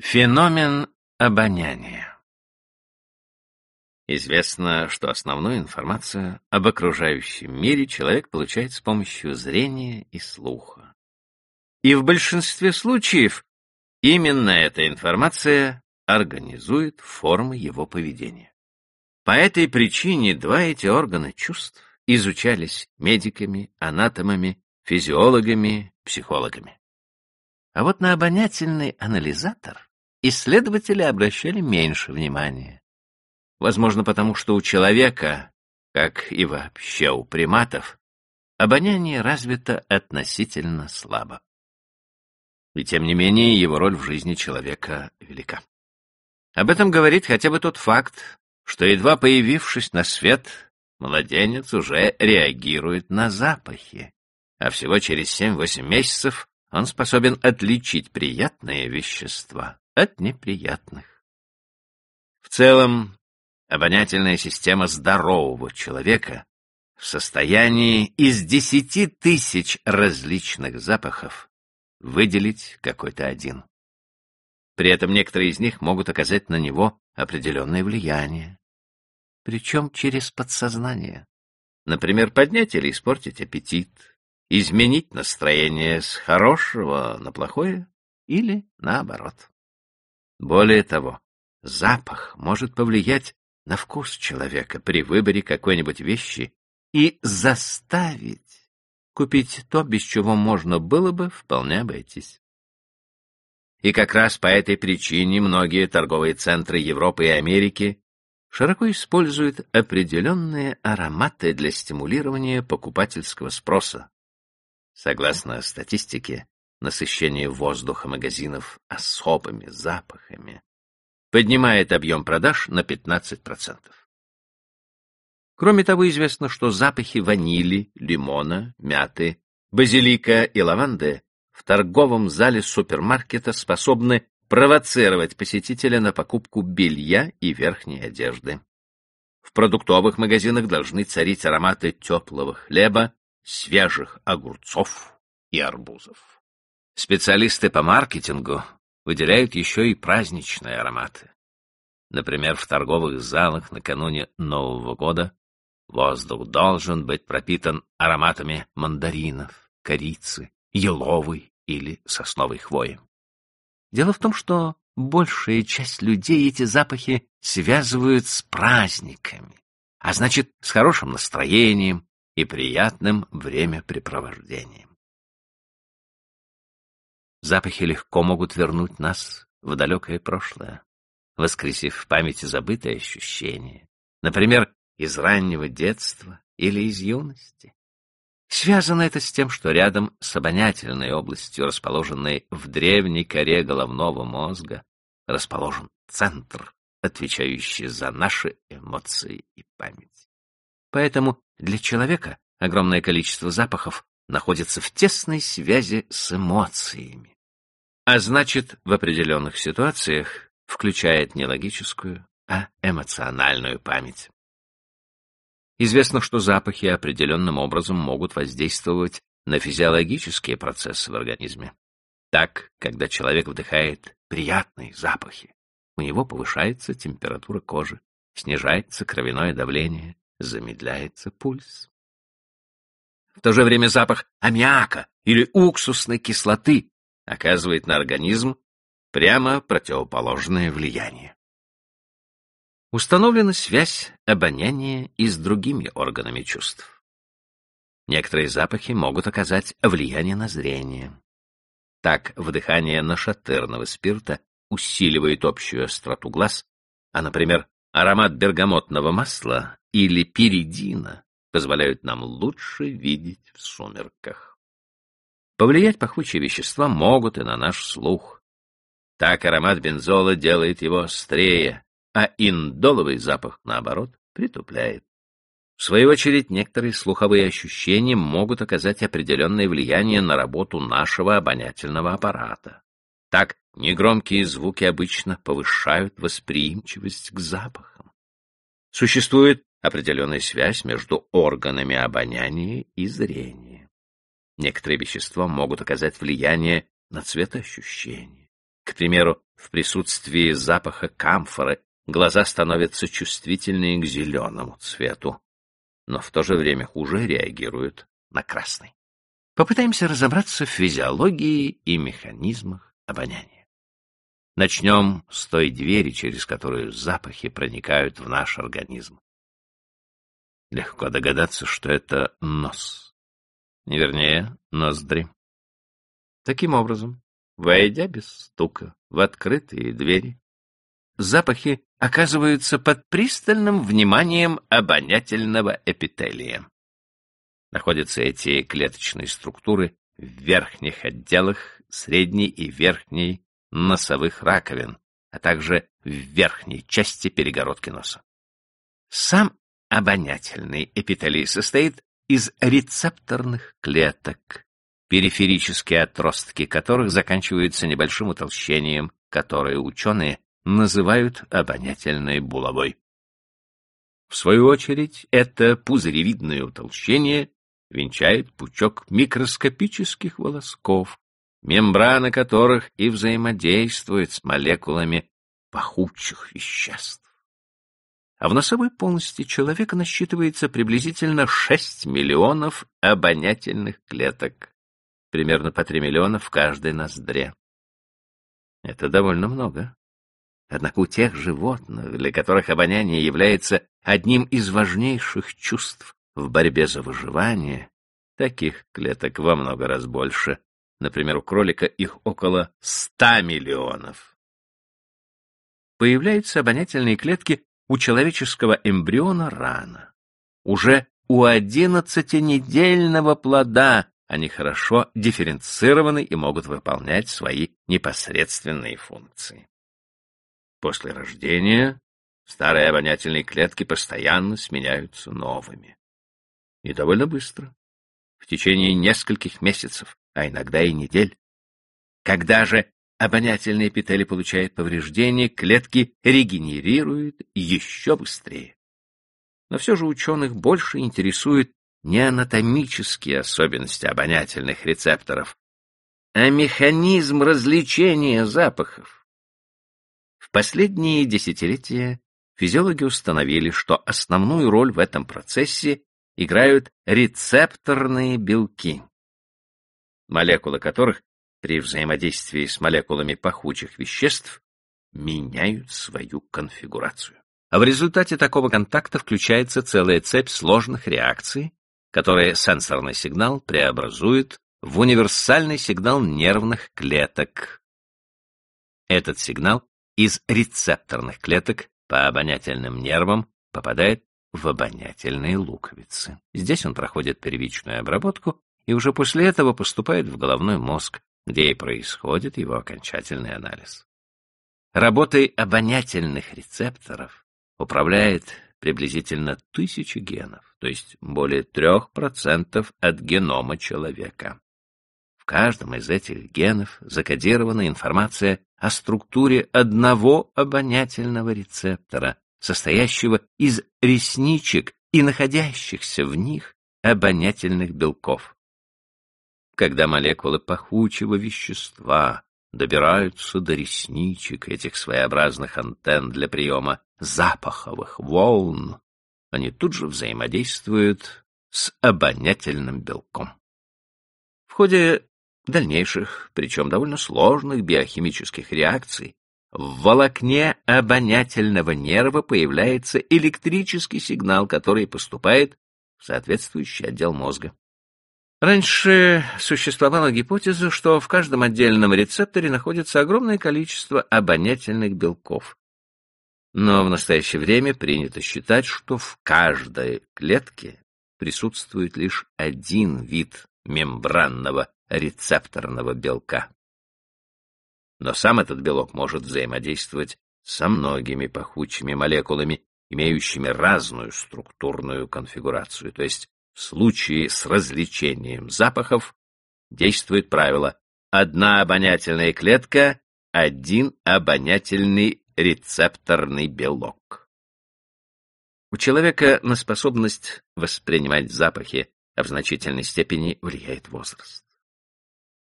Феномен обоняния Известно, что основную информацию об окружающем мире человек получает с помощью зрения и слуха. И в большинстве случаев именно эта информация организует формы его поведения. По этой причине два эти органа чувств изучались медиками, анатомами, физиологами, психологами. А вот на обонятельный анализатор исследователи обращали меньше внимания. Возможно, потому что у человека, как и вообще у приматов, обоняние развито относительно слабо. И тем не менее его роль в жизни человека велика. Об этом говорит хотя бы тот факт, что, едва появившись на свет, младенец уже реагирует на запахи, а всего через 7-8 месяцев он способен отличить приятные вещества от неприятных. В целом, обонятельная система здорового человека в состоянии из десяти тысяч различных запахов выделить какой-то один. При этом некоторые из них могут оказать на него определенное влияние, причем через подсознание. Например, поднять или испортить аппетит, изменить настроение с хорошего на плохое или наоборот. Более того, запах может повлиять на вкус человека при выборе какой-нибудь вещи и заставить купить то, без чего можно было бы вполне обойтись. И как раз по этой причине многие торговые центры Европы и Америки широко используют определенные ароматы для стимулирования покупательского спроса. Согласно статистике, насыщение воздуха магазинов особыми запахами поднимает объем продаж на 15%. Кроме того, известно, что запахи ванили, лимона, мяты, базилика и лаванды в торговом зале супермаркета способны провоцировать посетителя на покупку белья и верхней одежды. В продуктовых магазинах должны царить ароматы теплого хлеба, свежих огурцов и арбузов. Специалисты по маркетингу выделяют еще и праздничные ароматы. Например, в торговых залах накануне Нового года воздух должен быть пропитан ароматами мандаринов, корицы, еловой или сосновой хвои. Дело в том, что большая часть людей эти запахи связывают с праздниками, а значит, с хорошим настроением и приятным времяпрепровождением. Запахи легко могут вернуть нас в далекое прошлое, воскресив в памяти забытые ощущения, например, из раннего детства или из юности. Связано это с тем, что рядом с обонятельной областью, расположенной в древней коре головного мозга, расположен центр, отвечающий за наши эмоции и память. Поэтому для человека огромное количество запахов находится в тесной связи с эмоциями, а значит, в определенных ситуациях включает не логическую, а эмоциональную память. Известно, что запахи определенным образом могут воздействовать на физиологические процессы в организме. Так, когда человек вдыхает приятные запахи, у него повышается температура кожи, снижается кровяное давление, замедляется пульс. В то же время запах аммиака или уксусной кислоты оказывает на организм прямо противоположное влияние. Установлена связь обоняния и с другими органами чувств. Некоторые запахи могут оказать влияние на зрение. Так, вдыхание нашатырного спирта усиливает общую остроту глаз, а, например, аромат бергамотного масла или пиридина позволяют нам лучше видеть в сумерках. Повлиять пахучие вещества могут и на наш слух. Так аромат бензола делает его острее, а индоловый запах, наоборот, притупляет. В свою очередь, некоторые слуховые ощущения могут оказать определенное влияние на работу нашего обонятельного аппарата. Так, негромкие звуки обычно повышают восприимчивость к запахам. Существует определенная связь между органами обоняния и зрения. Некоторые вещества могут оказать влияние на цветоощущение. К примеру, в присутствии запаха камфоры глаза становятся чувствительнее к зеленому цвету, но в то же время хуже реагируют на красный. Попытаемся разобраться в физиологии и механизмах обоняния. Начнем с той двери, через которую запахи проникают в наш организм. Легко догадаться, что это нос. Не вернее, ноздри. Таким образом, войдя без стука в открытые двери, запахи оказываются под пристальным вниманием обонятельного эпителия. Находятся эти клеточные структуры в верхних отделах средней и верхней носовых раковин, а также в верхней части перегородки носа. Сам обонятельный эпителий состоит из рецепторных клеток, периферические отростки которых заканчиваются небольшим утолщением, которое ученые называют обонятельной булавой. В свою очередь, это пузыревидное утолщение венчает пучок микроскопических волосков, мембрана которых и взаимодействует с молекулами пахучих веществ. А в носовой полости человека насчитывается приблизительно 6 миллионов обонятельных клеток, примерно по 3 миллиона в каждой ноздре. Это довольно много. Однако у тех животных, для которых обоняние является одним из важнейших чувств в борьбе за выживание, таких клеток во много раз больше. Например, у кролика их около 100 миллионов. Появляются обонятельные клетки у человеческого эмбриона рано. Уже у одиннадцатинедельного плода они хорошо дифференцированы и могут выполнять свои непосредственные функции. После рождения старые обонятельные клетки постоянно сменяются новыми. И довольно быстро, в течение нескольких месяцев, а иногда и недель. Когда же обонятельные эпители получают повреждения, клетки регенерируют еще быстрее. Но все же ученых больше интересуют не анатомические особенности обонятельных рецепторов, а механизм различения запахов. В последние десятилетия физиологи установили, что основную роль в этом процессе играют рецепторные белки, молекулы которых при взаимодействии с молекулами пахучих веществ меняют свою конфигурацию. А в результате такого контакта включается целая цепь сложных реакций, которые сенсорный сигнал преобразует в универсальный сигнал нервных клеток. Этот сигнал из рецепторных клеток по обонятельным нервам попадает в обонятельные луковицы. Здесь он проходит первичную обработку и уже после этого поступает в головной мозг, где и происходит его окончательный анализ. Работой обонятельных рецепторов управляет приблизительно тысячи генов, то есть более трех процентов от генома человека каждом из этих генов закодирована информация о структуре одного обонятельного рецептора, состоящего из ресничек и находящихся в них обонятельных белков. Когда молекулы пахучего вещества добираются до ресничек этих своеобразных антенн для приема запаховых волн, они тут же взаимодействуют с обонятельным белком. В ходе дальнейших, причем довольно сложных биохимических реакций, в волокне обонятельного нерва появляется электрический сигнал, который поступает в соответствующий отдел мозга. Раньше существовала гипотеза, что в каждом отдельном рецепторе находится огромное количество обонятельных белков. Но в настоящее время принято считать, что в каждой клетке присутствует лишь один вид мембранного рецепторного белка. Но сам этот белок может взаимодействовать со многими пахучими молекулами, имеющими разную структурную конфигурацию, то есть в случае с развлечением запахов действует правило «одна обонятельная клетка, один обонятельный рецепторный белок». У человека на способность воспринимать запахи в значительной степени влияет возраст.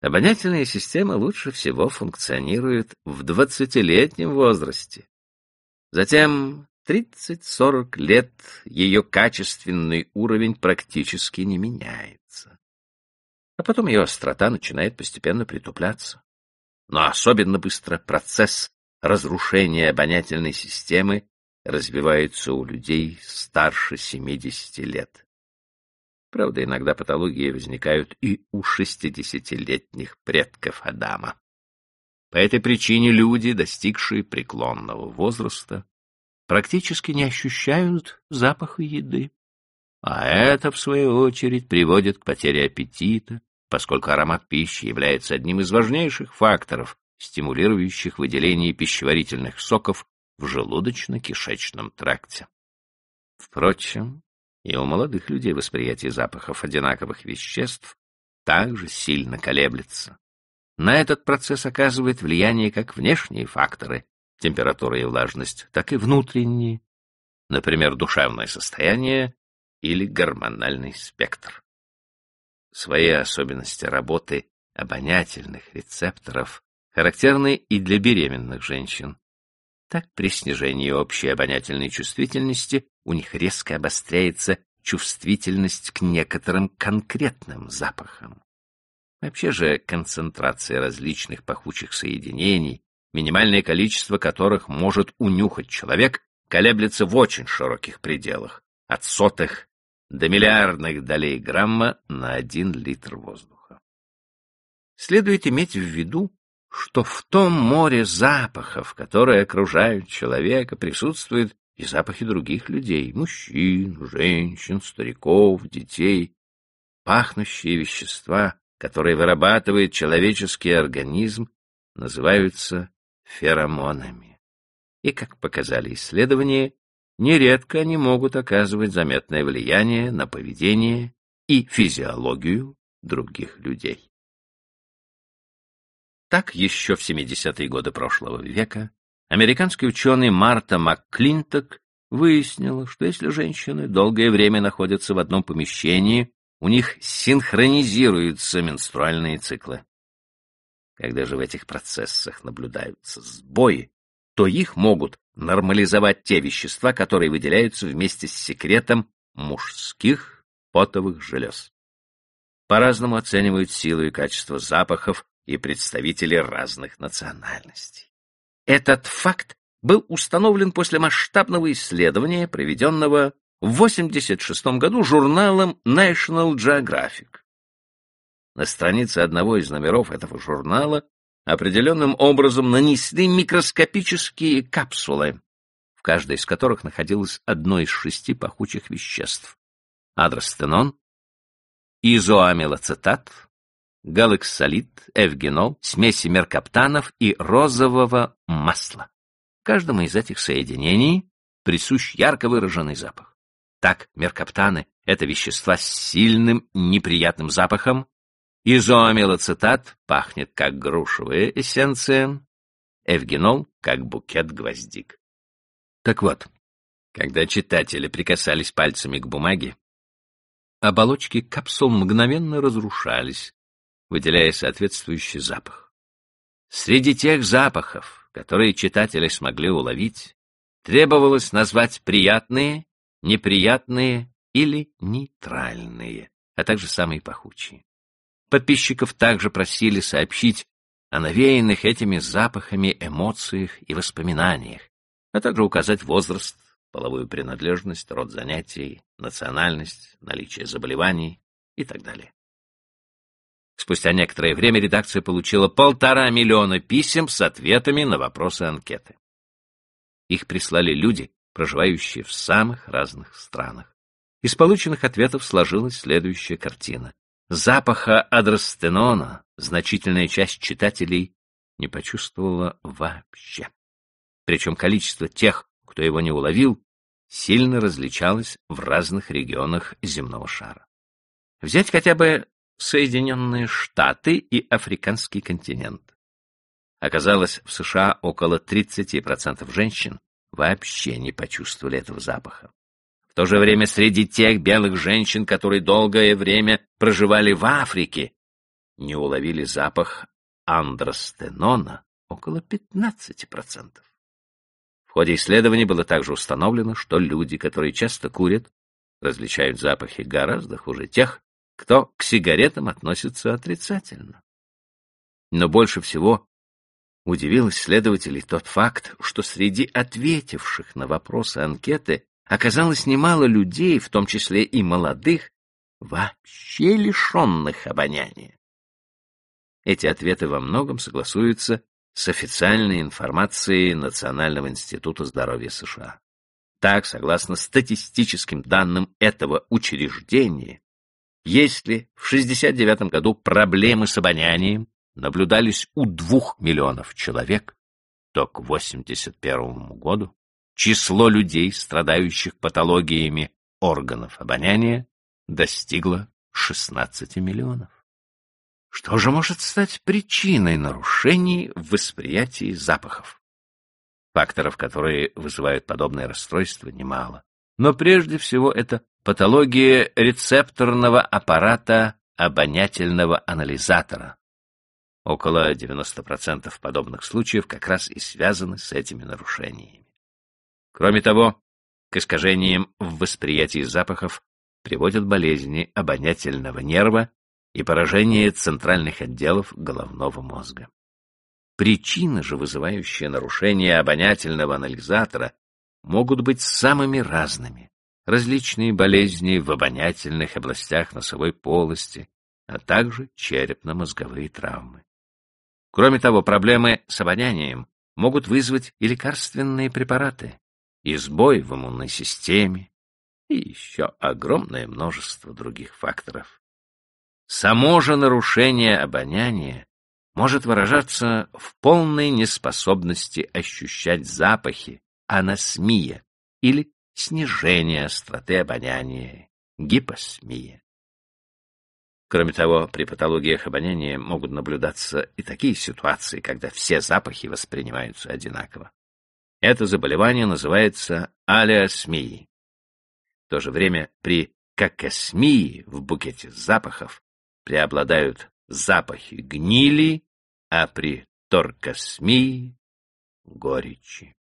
Обонятельная система лучше всего функционирует в двадцатилетнем возрасте. Затем 30-40 лет ее качественный уровень практически не меняется. А потом ее острота начинает постепенно притупляться. Но особенно быстро процесс разрушения обонятельной системы развивается у людей старше 70 лет. Правда, иногда патологии возникают и у 60-летних предков Адама. По этой причине люди, достигшие преклонного возраста, практически не ощущают запаха еды. А это, в свою очередь, приводит к потере аппетита, поскольку аромат пищи является одним из важнейших факторов, стимулирующих выделение пищеварительных соков в желудочно-кишечном тракте. Впрочем, и у молодых людей восприятие запахов одинаковых веществ также сильно колеблется. На этот процесс оказывает влияние как внешние факторы, температура и влажность, так и внутренние, например, душевное состояние или гормональный спектр. Свои особенности работы обонятельных рецепторов характерны и для беременных женщин. Так при снижении общей обонятельной чувствительности у них резко обостряется чувствительность к некоторым конкретным запахам. Вообще же концентрация различных пахучих соединений, минимальное количество которых может унюхать человек, колеблется в очень широких пределах, от сотых до миллиардных долей грамма на один литр воздуха. Следует иметь в виду, что в том море запахов, которые окружают человека, присутствуют и запахи других людей, мужчин, женщин, стариков, детей, пахнущие вещества, которые вырабатывает человеческий организм, называются феромонами. И, как показали исследования, нередко они могут оказывать заметное влияние на поведение и физиологию других людей. Так еще в 70-е годы прошлого века американский ученый Марта МакКлинток выяснила, что если женщины долгое время находятся в одном помещении, у них синхронизируются менструальные циклы. Когда же в этих процессах наблюдаются сбои, то их могут нормализовать те вещества, которые выделяются вместе с секретом мужских потовых желез. По-разному оценивают силу и качество запахов и представители разных национальностей. Этот факт был установлен после масштабного исследования, проведенного в 1986 году журналом National Geographic. На странице одного из номеров этого журнала определенным образом нанесли микроскопические капсулы, в каждой из которых находилось одно из шести пахучих веществ — адростенон, изоамилоцетат, галексолит, эвгенол, смеси меркаптанов и розового масла. Каждому из этих соединений присущ ярко выраженный запах. Так, меркаптаны — это вещества с сильным неприятным запахом, изоамилоцетат пахнет как грушевая эссенция, эвгенол — как букет гвоздик. Так вот, когда читатели прикасались пальцами к бумаге, оболочки капсул мгновенно разрушались, выделяя соответствующий запах. Среди тех запахов, которые читатели смогли уловить, требовалось назвать приятные, неприятные или нейтральные, а также самые пахучие. Подписчиков также просили сообщить о навеянных этими запахами эмоциях и воспоминаниях, а также указать возраст, половую принадлежность, род занятий, национальность, наличие заболеваний и так далее. Спустя некоторое время редакция получила полтора миллиона писем с ответами на вопросы анкеты. Их прислали люди, проживающие в самых разных странах. Из полученных ответов сложилась следующая картина. Запаха адростенона значительная часть читателей не почувствовала вообще. Причем количество тех, кто его не уловил, сильно различалось в разных регионах земного шара. Взять хотя бы Соединенные Штаты и африканский континент. Оказалось, в США около 30% женщин вообще не почувствовали этого запаха. В то же время среди тех белых женщин, которые долгое время проживали в Африке, не уловили запах андростенона около 15%. В ходе исследований было также установлено, что люди, которые часто курят, различают запахи гораздо хуже тех, кто к сигаретам относится отрицательно. Но больше всего удивил исследователей тот факт, что среди ответивших на вопросы анкеты оказалось немало людей, в том числе и молодых, вообще лишенных обоняния. Эти ответы во многом согласуются с официальной информацией Национального института здоровья США. Так, согласно статистическим данным этого учреждения, если в 1969 году проблемы с обонянием наблюдались у двух миллионов человек, то к 1981 году число людей, страдающих патологиями органов обоняния, достигло 16 миллионов. Что же может стать причиной нарушений в восприятии запахов? Факторов, которые вызывают подобное расстройство, немало. Но прежде всего это патология рецепторного аппарата обонятельного анализатора. Около 90% подобных случаев как раз и связаны с этими нарушениями. Кроме того, к искажениям в восприятии запахов приводят болезни обонятельного нерва и поражение центральных отделов головного мозга. Причины же, вызывающие нарушение обонятельного анализатора, могут быть самыми разными. Различные болезни в обонятельных областях носовой полости, а также черепно-мозговые травмы. Кроме того, проблемы с обонянием могут вызвать и лекарственные препараты, и сбой в иммунной системе, и еще огромное множество других факторов. Само же нарушение обоняния может выражаться в полной неспособности ощущать запахи, анасмия или снижение остроты обоняния, гипосмия. Кроме того, при патологиях обоняния могут наблюдаться и такие ситуации, когда все запахи воспринимаются одинаково. Это заболевание называется алиосмией. В то же время при какосмии в букете запахов преобладают запахи гнили, а при торкосмии — горечи.